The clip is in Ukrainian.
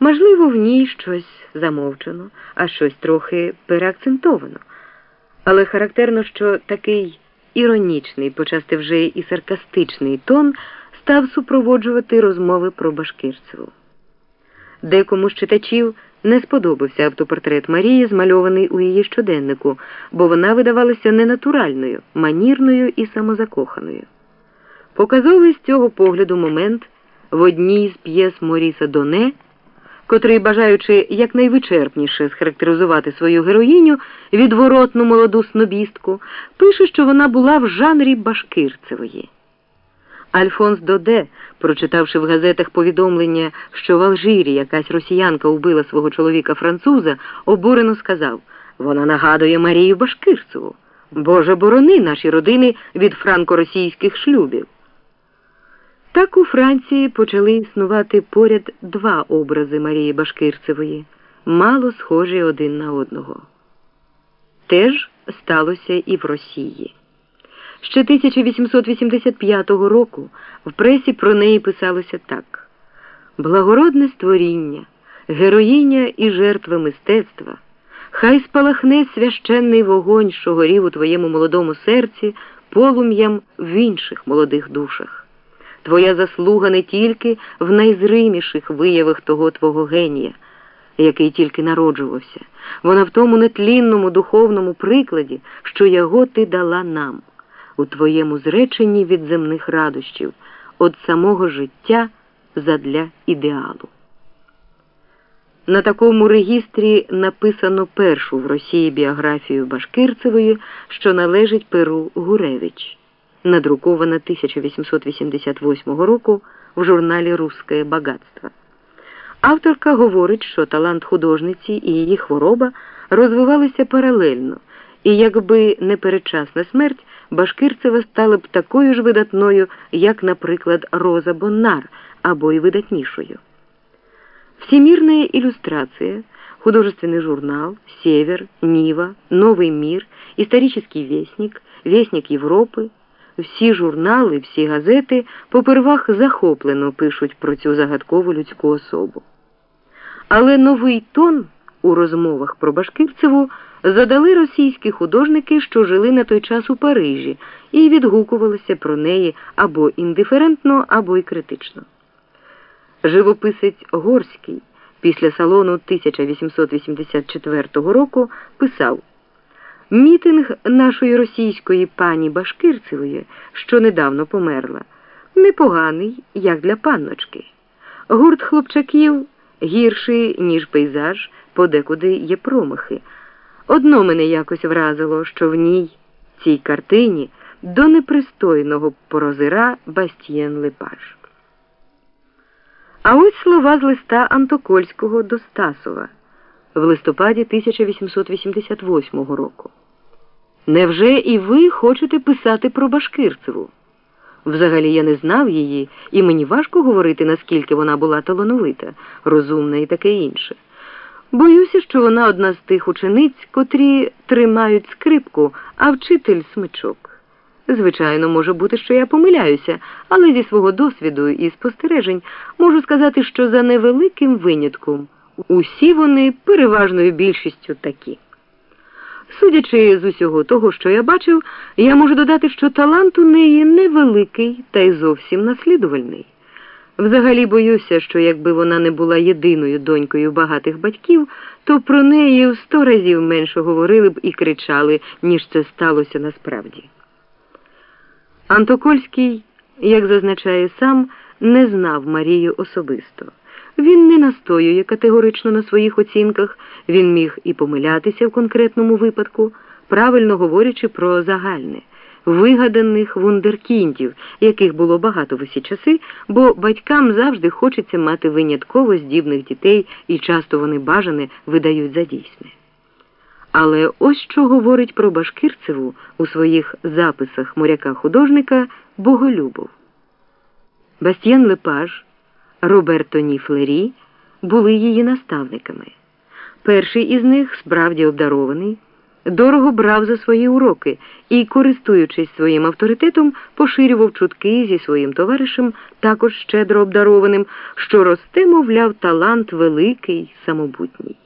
Можливо, в ній щось замовчено, а щось трохи переакцентовано. Але характерно, що такий іронічний, почасти вже і саркастичний тон став супроводжувати розмови про Башкирцеву. Декому з читачів не сподобався автопортрет Марії, змальований у її щоденнику, бо вона видавалася ненатуральною, манірною і самозакоханою. Показовий з цього погляду момент в одній з п'єс Моріса Доне, котрий, бажаючи якнайвичерпніше схарактеризувати свою героїню, відворотну молоду снобістку, пише, що вона була в жанрі Башкирцевої. Альфонс Доде, прочитавши в газетах повідомлення, що в Алжирі якась росіянка вбила свого чоловіка француза, обурено сказав вона нагадує Марію Башкирцеву. Боже борони наші родини від франко-російських шлюбів. Так у Франції почали існувати поряд два образи Марії Башкирцевої, мало схожі один на одного. Теж сталося і в Росії. Ще 1885 року в пресі про неї писалося так: благородне створіння, героїня і жертва мистецтва, хай спалахне священний вогонь, що горів у твоєму молодому серці, полум'ям в інших молодих душах. Твоя заслуга не тільки в найзриміших виявах того твого генія, який тільки народжувався, вона в тому нетлінному духовному прикладі, що його ти дала нам у твоєму зреченні від земних радощів, від самого життя задля ідеалу. На такому регістрі написано першу в Росії біографію Башкирцевої, що належить Перу Гуревич, надрукована 1888 року в журналі Русське багатство. Авторка говорить, що талант художниці і її хвороба розвивалися паралельно, і якби не передчасна смерть, Башкирцева стала б такою ж видатною, як, наприклад, Роза Боннар або й видатнішою. Всемирная иллюстрация, художественный журнал, Север, Нива, Новый мир, Исторический вестник, Вестник Європи, всі журнали, всі газети попервах захоплено пишуть про цю загадкову людську особу. Але новий тон у розмовах про Башкирцеву задали російські художники, що жили на той час у Парижі, і відгукувалися про неї або індиферентно, або й критично. Живописець Горський після салону 1884 року писав Мітинг нашої російської пані Башкирцевої, що недавно померла, непоганий, як для панночки. Гурт хлопчаків гірший, ніж пейзаж, подекуди є промахи. Одно мене якось вразило, що в ній, цій картині, до непристойного порозира Бастієн Лепаш. А ось слова з листа Антокольського до Стасова в листопаді 1888 року. Невже і ви хочете писати про Башкирцеву? Взагалі я не знав її, і мені важко говорити, наскільки вона була талановита, розумна і таке інше. Боюся, що вона одна з тих учениць, котрі тримають скрипку, а вчитель смичок. Звичайно, може бути, що я помиляюся, але зі свого досвіду і спостережень можу сказати, що за невеликим винятком усі вони переважною більшістю такі. Судячи з усього того, що я бачив, я можу додати, що талант у неї невеликий та й зовсім наслідувальний. Взагалі боюся, що якби вона не була єдиною донькою багатих батьків, то про неї в сто разів менше говорили б і кричали, ніж це сталося насправді. Антокольський, як зазначає сам, не знав Марію особисто. Він не настоює категорично на своїх оцінках, він міг і помилятися в конкретному випадку, правильно говорячи про загальне, вигаданих вундеркіндів, яких було багато в усі часи, бо батькам завжди хочеться мати винятково здібних дітей, і часто вони бажане видають за дійсне. Але ось що говорить про Башкирцеву у своїх записах моряка художника Боголюбов. Бастьєн Лепаж, Роберто Ніфлері були її наставниками. Перший із них, справді обдарований, дорого брав за свої уроки і, користуючись своїм авторитетом, поширював чутки зі своїм товаришем, також щедро обдарованим, що росте, мовляв, талант великий, самобутній.